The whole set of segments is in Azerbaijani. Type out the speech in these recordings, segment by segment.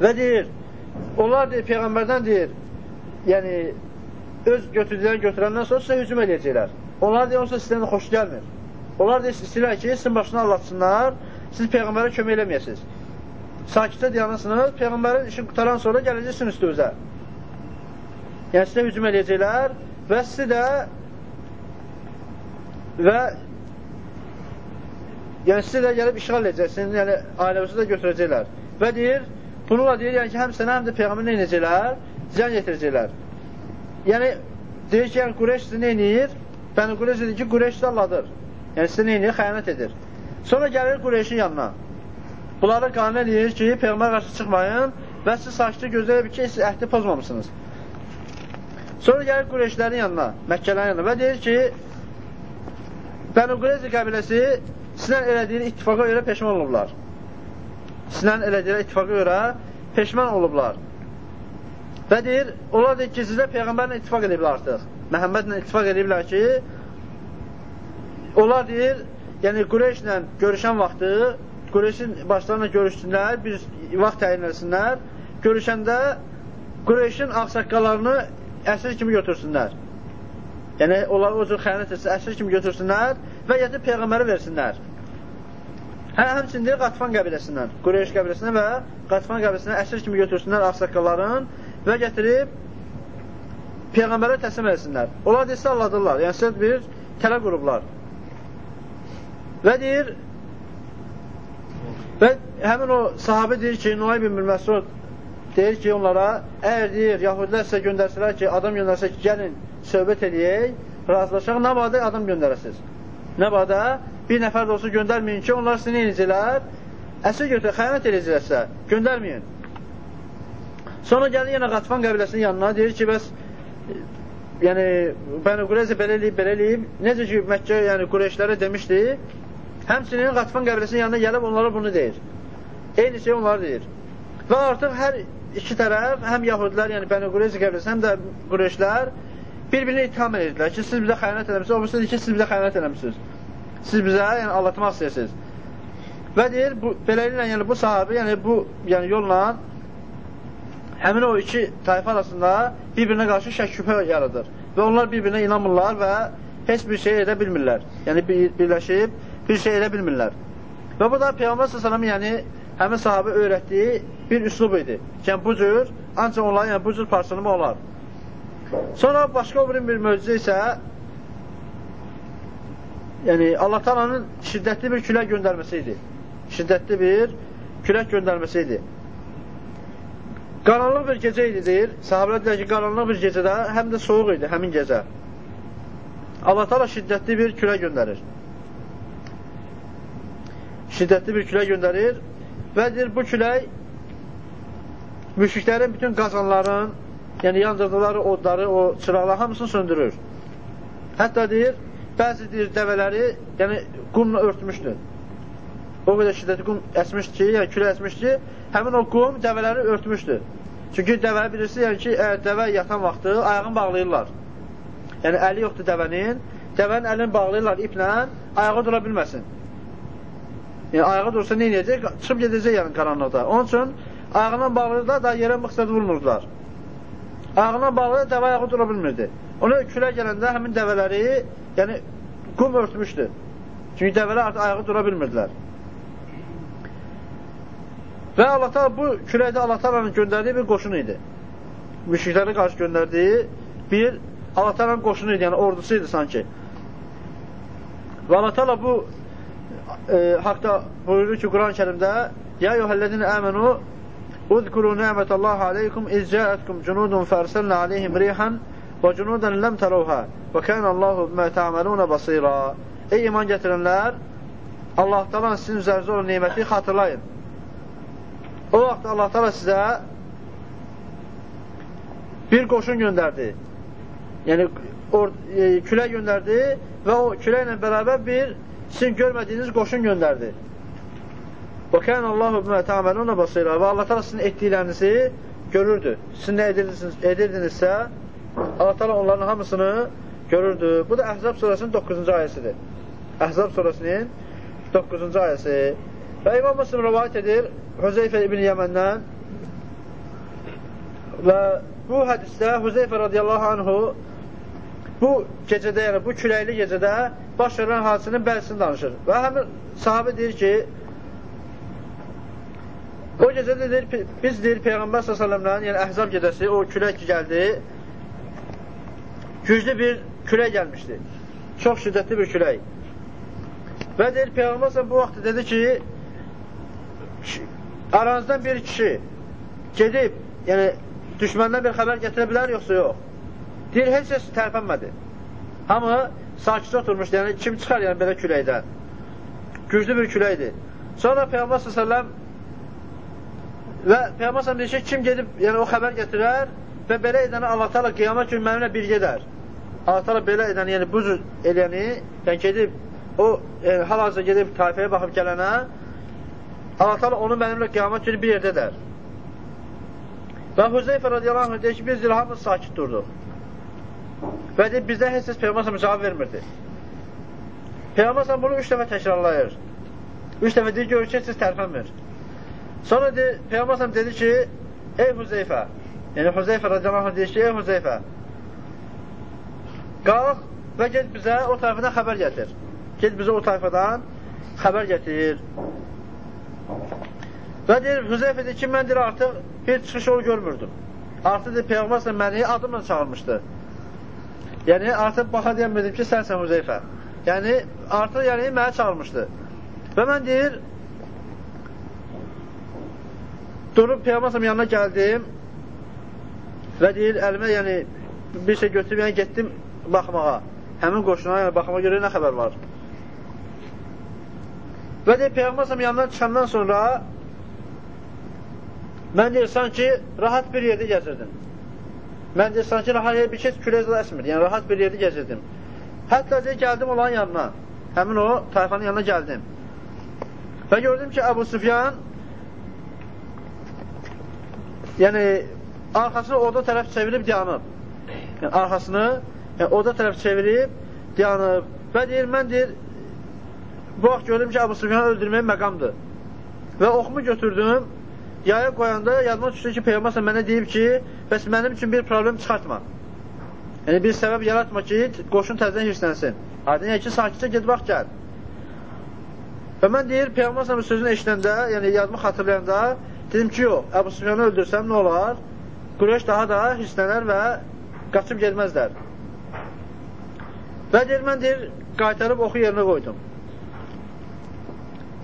Və deyir, onlar deyir, Peyğəmbərdən deyir, yəni, öz götürdülər, götürəndən sonra sizə hücum edəcəklər. Onlar deyir, onsuz sizdən də xoş gəlmir. Onlar deyir, istəyirlər ki, sizin başına anlatsınlar, siz Peyğəmbərə kömək eləməyəsiniz. Sakitcə dayanırsınız, Peyğəmbərin işini qutaran sonra gələcəksiniz üstünüzə. Yəni, sizə hücum edəcəklər və sizi də və yəni sizi də gəlib işğal edəcəksiniz, yəni ailəvizi də götürəcəklər. Və deyir, bununla deyir, yəni ki, həm sənə, həm də Peyğəmbər nə edəcəklər? Ziyan yetirəcəklər. Yəni, deyir ki, yəni Qureyş sizi nə edir? Bəni Qureyş edir ki, Qureyş sizi alladır. Yəni, sizi nə edir? Xəyanət edir. Sonra gəlir Qureyşin yanına. Bunlara qanun edir ki, Peyğəmbər qarşı çıxmayın və siz sakitə gözləyib ki, siz əhdi pozmamışsınız. Sonra gəlir Qureyşlərin yanına, Məkkələrin yanına və deyir ki, Bənu Qureyzi qəbiləsi sizlə elədiyi ittifaqa görə peşman olublar. Sizlə elədiyi ittifaqa görə peşman olublar. Və deyir, onlar deyir ki, sizlə Peyğəmbərlə ittifaq ediblər artıq. Məhəmmədlə ittifaq ediblər ki, onlar deyir, yəni Qureyşlə görüşən vaxtı, Qureyşin başlarına görüşsünlər, bir vaxt təyin etsinlər. Görüşəndə Qureyşin ağsaqqalarını əsir kimi götürsünlər. Yəni, onlar o cür xəyanət etsə, əsir kimi götürsünlər və gətirib Peyğəmbərə versinlər. Hə, həmçində Qatfan qəbiləsindən, Qureyş qəbiləsindən və Qatfan qəbiləsindən əsir kimi götürsünlər ağsaqqalların və gətirib Peyğəmbərə təslim etsinlər. Onlar desə alladırlar, yəni səhət bir tələ qurublar. Və deyir, və həmin o sahabi deyir ki, Nuay bin Məsud deyir ki, onlara, əgər deyir, yahudilər sizə göndərsələr ki, adam göndərsə ki, gəlin, söhbət edəyək, razılaşaq, nə vaxtda adam göndərəsiz? Nə vaxtda bir nəfər də olsa göndərməyin ki, onlar sizin eləcəklər, əsir götür, xəyanət eləcəklərsə, göndərməyin. Sonra gəlir yenə Qatfan qəbiləsinin yanına, deyir ki, bəs yəni, Bəni Qureyzə belə eləyib, belə eləyib, necə ki, Məkkə, yəni Qureyşlərə demişdi, həmçinin Qatfan qəbiləsinin yanına gəlib onlara bunu deyir. Eyni şey onlara deyir. Və artıq hər iki tərəf, həm Yahudilər, yəni Bəni Qureyzi qəbiləsi, həm də Qureyşlər bir-birini ittiham edirlər ki, siz bizə xəyanət eləmişsiniz, o birisi ki, siz bizə xəyanət eləmişsiniz. Siz bizə yəni, allatmaq istəyirsiniz. Və deyir, bu, beləliklə, yəni bu sahabi, yəni bu yəni, yolla həmin o iki tayfa arasında bir-birinə qarşı şək şübhə yaradır. Və onlar bir-birinə inanmırlar və heç bir şey edə bilmirlər. Yəni bir, birləşib bir şey edə bilmirlər. Və bu da Peyğəmbər s.ə.v yəni həmin sahabə öyrətdiyi bir üslub idi. Yəni bu cür, ancaq onların yəni, bu cür parçalama olar. Sonra başqa o bir möcüzə isə yəni Allah Taala'nın şiddətli bir külək göndərməsi idi. Şiddətli bir külək göndərməsi idi. Qaranlıq bir gecə idi deyir. Sahabələr deyir ki, qaranlıq bir gecədə həm də soyuq idi həmin gecə. Allah Taala şiddətli bir külək göndərir. Şiddətli bir külək göndərir və deyir bu külək müşriklərin bütün qazanların, yəni yandırdıqları odları, o çıraqları hamısını söndürür. Hətta deyir, bəzi deyir, dəvələri yəni, qumla örtmüşdür. O qədər şiddətli qum əsmişdi ki, yəni külə əsmişdi ki, həmin o qum dəvələri örtmüşdür. Çünki dəvə bilirsiniz, yəni ki, əgər dəvə yatan vaxtı ayağını bağlayırlar. Yəni əli yoxdur dəvənin, dəvənin əlini bağlayırlar iplə, ayağa dura bilməsin. Yəni ayağa dursa nə edəcək? Çıxıb gedəcək yəni qaranlıqda. Onun üçün ayağından bağlayırlar, da yerə mıqsad vurmurdular. Ayağından bağlayır, dəvə ayağı dura bilmirdi. Ona külə gələndə həmin dəvələri, yəni qum örtmüşdü. Çünki dəvələr artıq ayağa dura bilmirdilər. Və Allah Taala bu küləkdə Allah Taalanın göndərdiyi bir qoşun idi. Müşriklərə qarşı göndərdiyi bir Allah Taalanın qoşunu idi, yəni ordusu idi sanki. Və Allah Taala bu e, haqda buyurur ki, Quran-Kərimdə: "Ya yuhalladin amanu uzkuru ni'metallahi aleykum iz ca'atkum junudun farsalna aleyhim rihan" və cunudən ləm tərəvhə və kənə Allahu bimə təəməlunə basira. Ey iman gətirənlər, Allah talan sizin üzərinizə olan neməti xatırlayın. O vaxt Allah talan sizə bir qoşun göndərdi. Yəni, or, e, külə göndərdi və o külə ilə bərabər bir sizin görmədiyiniz qoşun göndərdi. Və kən Allahu bimə təəməlunə basira və Allah talan sizin etdiklərinizi görürdü. Siz nə edirdinizsə, Allah təala onların hamısını görürdü. Bu da Əhzab surəsinin 9-cu ayəsidir. Əhzab surəsinin 9-cu ayəsi. Və İmam Müslim rivayət edir Hüzeyfə ibn Yəməndən Və bu hədisdə Huzeyfə radiyallahu anhu bu gecədə, yəni bu küləkli gecədə baş verən hadisənin bəzisini danışır. Və həmin sahabə deyir ki, o gecədə deyir, biz deyir Peyğəmbər s.ə.vələ yəni Əhzab gecəsi, o külək gəldi, güclü bir külək gəlmişdi. Çox şiddətli bir külək. Və deyir, Peyğəmbər s.ə.v bu vaxt dedi ki, aranızdan bir kişi gedib, yəni düşməndən bir xəbər gətirə bilər, yoxsa yox? Deyir, heç kəs tərpənmədi. Hamı sakitcə oturmuşdu, yəni kim çıxar yəni belə küləkdən? Güclü bir küləkdir. Sonra Peyğəmbər s.ə.v və Peyğəmbər s.ə.v deyir ki, kim gedib, yəni o xəbər gətirər və belə edəni Allah təala qiyamət günü mənimlə bir gedər. Allah təala belə edəni, yəni bu cür eləyəni, yəni gedib o e, hal-hazırda gedib tayfəyə baxıb gələnə Allah təala onu mənimlə qiyamət günü bir yerdədir. Və Hüzeyfə radiyallahu anh deyir ki, biz hamımız sakit durduq. Və deyir, bizdən heç kəs Peyğəmbər cavab vermirdi. Peyğəmbər bunu üç dəfə təkrarlayır. Üç dəfə deyir, görür ki, siz tərpənmir. Sonra deyir, Peyğəmbər dedi ki, ey Hüzeyfə, yəni Hüzeyfə radiyallahu anh deyir ki, ey Hüzeyfə, qalx və get bizə o tərəfindən xəbər gətir. Get bizə o tayfadan xəbər gətir. Və deyir, Hüzeyfə deyir ki, mən deyir, artıq bir çıxış yolu görmürdüm. Artıq deyir, Peyğəmbər məni adımla çağırmışdı. Yəni, artıq baxa deyəmirdim ki, sənsən Hüzeyfə. Yəni, artıq yəni, mənə çağırmışdı. Və mən deyir, durub Peyğəmbər yanına gəldim və deyir, əlimə yəni, bir şey götürüb, yəni getdim baxmağa. Həmin qoşuna, baxmağa görə nə xəbər var? Və deyir, Peyğəmbər yanından çıxandan sonra mən deyir, sanki rahat bir yerdə gəzirdim. Mən deyir, sanki rahat bir şey külək əsmir, yəni rahat bir yerdə gəzirdim. Hətta deyir, gəldim olan yanına, həmin o tayfanın yanına gəldim. Və gördüm ki, Əbu Süfyan yəni arxasını orada tərəf çevirib dayanıb. Yəni arxasını yəni, orada tərəf çevirib dayanıb. Və deyir, mən deyir, Bu vaxt gördüm ki, Abu Sufyanı öldürmək məqamdır. Və oxumu götürdüm, yaya qoyanda yadıma düşdü ki, Peyğəmbər mənə deyib ki, bəs mənim üçün bir problem çıxartma. Yəni, bir səbəb yaratma ki, qoşun təzdən hirslənsin. Aydın, yəni ki, sakitcə ged vaxt gəl. Və mən deyir, Peyğəmbər sözünü eşidəndə, yəni yadımı xatırlayanda, dedim ki, yox, Əbu Sufyanı öldürsəm nə olar? Qureyş daha da hirslənər və qaçıb gelməzlər. Və deyir, mən deyir, qaytarıb oxu yerinə qoydum.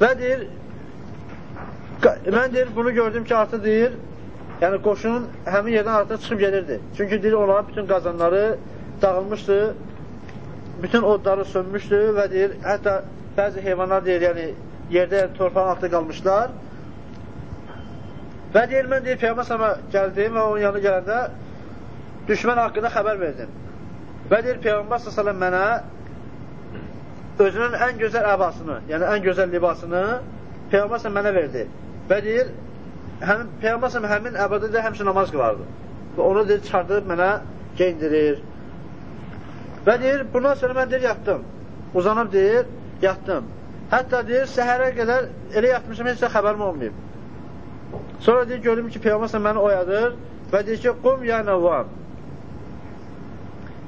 Və deyir, mən deyir, bunu gördüm ki, artıq deyir, yəni qoşunun həmin yerdən artıq çıxıb gelirdi. Çünki deyir, onların bütün qazanları dağılmışdı, bütün odları sönmüşdü və deyir, hətta bəzi heyvanlar deyir, yəni yerdə yəni, torpağın altında qalmışlar. Və deyir, mən deyir, Peyğəmbər sama gəldim və onun yanına gələndə düşmən haqqında xəbər verdim. Və deyir, Peyğəmbər s.ə.v mənə özünün ən gözəl əbasını, yəni ən gözəl libasını Peyğəmbər mənə verdi. Və deyir, həmin, Peyğəmbər həmin əbada da həmçə namaz qılardı. Və onu deyir, çıxardıb mənə geyindirir. Və deyir, bundan sonra mən deyir, yatdım. Uzanıb deyir, yatdım. Hətta deyir, səhərə qədər elə yatmışım, heç də xəbərim olmayıb. Sonra deyir, gördüm ki, Peyğəmbər məni oyadır və deyir ki, qum ya nəvvam.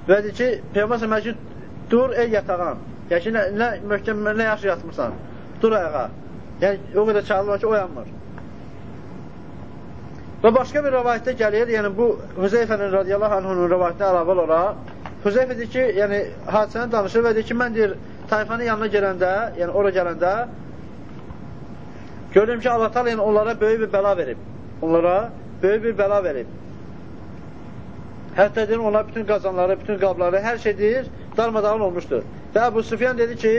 Və deyir ki, Peyğəmbər ki, dur ey yatağam. Yəni ki, nə, nə möhkəm, nə yaxşı yatmırsan, dur ayağa. Yəni, o qədər çağırılır ki, oyanmır. Və başqa bir rəvayətdə gəlir, yəni bu Hüzeyfənin radiyallahu anhunun rəvayətinə əlavə olaraq, Hüzeyfə deyir ki, yəni hadisəni danışır və deyir ki, mən deyir, tayfanın yanına gələndə, yəni ora gələndə, gördüm ki, Allah talə yəni, onlara böyük bir bəla verib. Onlara böyük bir bəla verib. Hətta deyir, onlar bütün qazanları, bütün qabları, hər şey deyir, darmadağın olmuşdur. Və Əbu Süfyan dedi ki,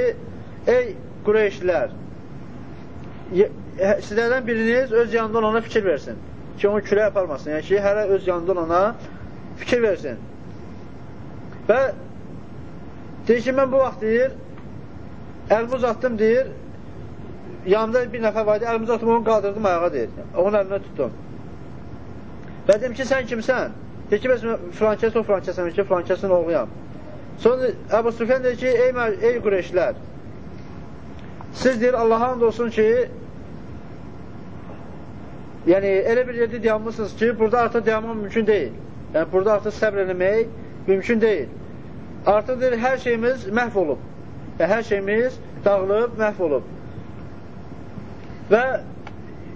ey Qureyşlilər, sizlərdən biriniz öz yanında olana fikir versin ki, onu külə aparmasın. Yəni ki, hərə öz yanında olana fikir versin. Və deyir ki, mən bu vaxt deyir, əlimi uzatdım deyir, yanımda bir nəfər var, əlimi uzatdım, onu qaldırdım ayağa deyir. Onun əlinə tutdum. Və dedim ki, sən kimsən? Deyir ki, bəs filankəs o filankəsəm ki, filankəsin oğluyam. Sonra Əbu Süfyan deyir ki, ey, ey Qureyşlər, siz deyir, Allaha and olsun ki, yəni elə bir yerdə dayanmışsınız ki, burada artıq dayanmaq mümkün deyil. Yəni burada artıq səbr eləmək mümkün deyil. Artıq deyir, hər şeyimiz məhv olub. Yəni, hər şeyimiz dağılıb, məhv olub. Və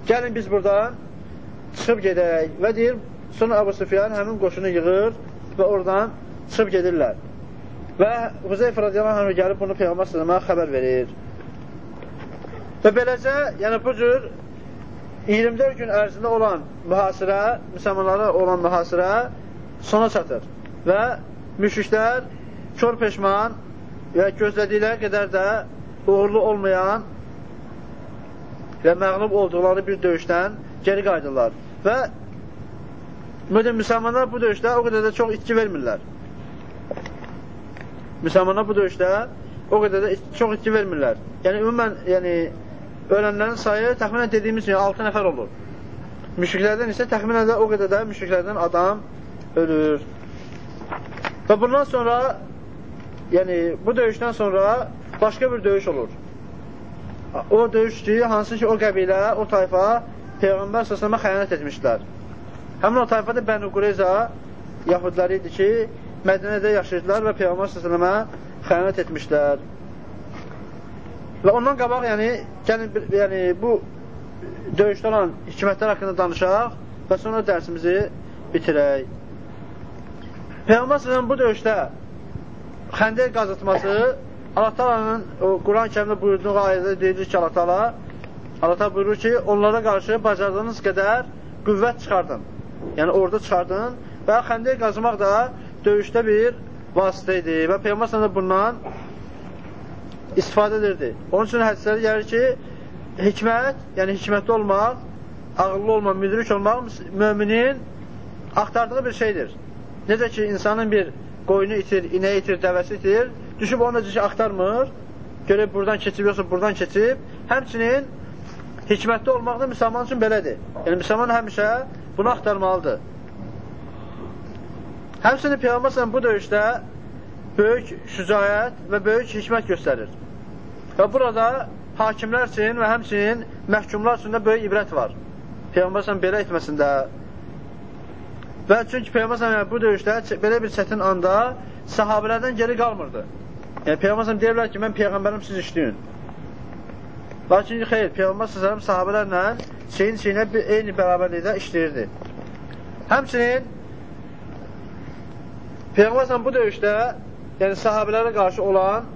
gəlin biz buradan çıxıb gedək və deyir, sonra Abu Sufyan həmin qoşunu yığır və oradan çıxıb gedirlər. Və Huzeyf radiyallahu anh gəlib bunu Peyğəmbər sələmə xəbər verir. Və beləcə, yəni bu cür 24 gün ərzində olan mühasirə, müsəlmanlara olan mühasirə sona çatır. Və müşriklər kör peşman və gözlədikləri qədər də uğurlu olmayan və məğlub olduqları bir döyüşdən geri qayıdırlar. Və müdür, müsəlmanlar bu döyüşdə o qədər də çox itki vermirlər. Müsəlmanlar bu döyüşdə o qədər də çox itki vermirlər. Yəni, ümumən, yəni, ölənlərin sayı təxminən dediyimiz kimi 6 nəfər olur. Müşriklərdən isə təxminən də o qədər də müşriklərdən adam ölür. Və bundan sonra, yəni bu döyüşdən sonra başqa bir döyüş olur. O döyüş ki, hansı ki o qəbilə, o tayfa Peyğəmbər səsləmə xəyanət etmişlər. Həmin o tayfa da Bənu Qureyza yahudiləri idi ki, Mədinədə yaşayırdılar və Peyğəmbər səsləmə xəyanət etmişlər. Və ondan qabaq, yəni, gəlin, yəni, bu döyüşdə olan hikmətlər haqqında danışaq və sonra dərsimizi bitirək. Peyğəmbər sələm bu döyüşdə xəndək qazıtması Allah talanın Quran-ı kərimdə buyurduğu ayədə deyilir ki, Allah tala Allah tala buyurur ki, onlara qarşı bacardığınız qədər qüvvət çıxardın. Yəni, orada çıxardın və xəndək qazımaq da döyüşdə bir vasitə idi və Peyğəmbər sələm bundan istifadə edirdi. Onun üçün hədisləri gəlir ki, hikmət, yəni hikmətli olmaq, ağıllı olmaq, müdrik olmaq müminin axtardığı bir şeydir. Necə ki, insanın bir qoyunu itir, inəyi itir, dəvəsi itir, düşüb onu necə ki, axtarmır, görək buradan keçib, yoxsa buradan keçib, həmçinin hikmətli olmaq da müsəlman üçün belədir. Yəni, müsəlman həmişə bunu axtarmalıdır. Həmçinin Peyğəmbər bu döyüşdə böyük şücayət və böyük hikmət göstərir. Və burada hakimlər üçün və həmçinin məhkumlar üçün də böyük ibrət var. Peyğəmbər sən belə etməsində və çünki Peyğəmbər sən bu döyüşdə belə bir çətin anda sahabələrdən geri qalmırdı. Yəni Peyğəmbər sən deyirlər ki, mən Peyğəmbərim siz işləyin. Lakin xeyr, Peyğəmbər səsələm sahabələrlə şeyin şeyinə eyni bərabərlikdə işləyirdi. Həmçinin Peyğəmbər bu döyüşdə yəni sahabələrə qarşı olan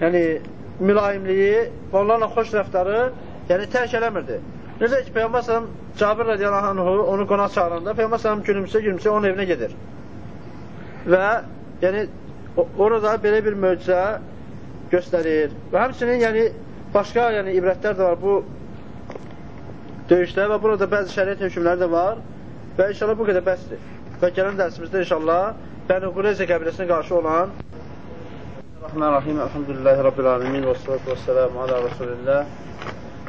yəni mülayimliyi və onlarla xoş rəftarı yəni tərk eləmirdi. Necə ki, Peyğəmbər sələm Cabir radiyallahu anhu onu qonaq çağıranda Peyğəmbər sələm gülümsə gülümsə onun evinə gedir. Və yəni orada belə bir möcüzə göstərir. Və həmçinin yəni başqa yəni ibrətlər də var bu döyüşdə və burada bəzi şəriət hökmləri də var və inşallah bu qədər bəsdir. Və gələn dərsimizdə inşallah Bəni Qureyzə qəbiləsinə qarşı olan Rahman-Rahim, Elhamdülillahi Rabbil Alemin və salatu və selamu ala Rasulillah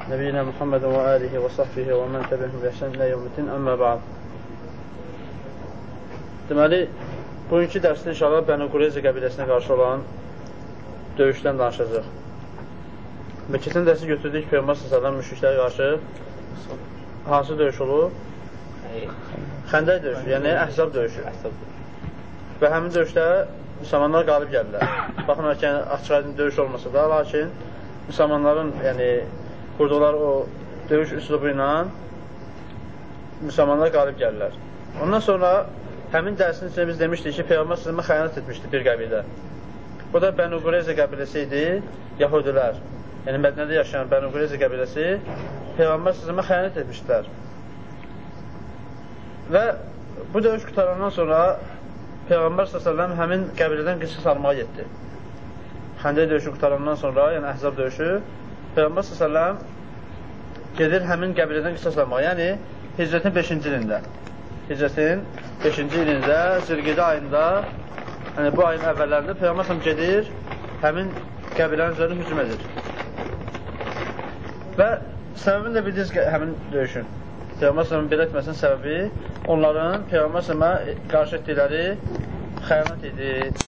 Nəbiyyina Muhammedin və alihi və sahbihi və mən təbihim və əhsən ilə yevmitin əmmə bə'd Deməli, bugünkü dərsdə inşallah Bəni Qureyzə qəbiləsinə qarşı olan döyüşdən danışacaq. Və keçən dərsi götürdük Peyğəmbər s.ə.v müşriklərə qarşı hansı döyüş olur? Xəndək döyüşü, yəni əhzab döyüşü. Və həmin döyüşdə müsəlmanlar qalib gəldilər. Baxın ki, açıq aydın döyüş olmasa da, lakin müsəlmanların yəni, qurduqları o döyüş üslubu ilə müsəlmanlar qalib gəlirlər. Ondan sonra həmin dərsin içində biz demişdik ki, Peyğəmbər sızımı xəyanət etmişdi bir qəbilə. Bu da Bənu Qureyzə qəbiləsi idi, Yahudilər. Yəni Mədinədə yaşayan Bənu Qureyzə qəbiləsi Peyğəmbər sızımı xəyanət etmişdilər. Və bu döyüş qutarandan sonra Peyğəmbər s.ə.v həmin qəbilədən qisas almağa getdi. Xəndək döyüşü qutarandan sonra, yəni əhzab döyüşü, Peyğəmbər s.ə.v gedir həmin qəbilədən qisas almağa. Yəni, hicrətin 5-ci ilində. Hicrətin 5-ci ilində, zirqidə ayında, yəni bu ayın əvvəllərində Peyğəmbər s.ə.v gedir, həmin qəbilənin üzərində hücum edir. Və səbəbini də bildiniz həmin döyüşün. Peyğəmbər s.ə.v belə etməsinin səbəbi onların Peyğəmbər s.ə.və qarşı etdikləri xəyanət idi.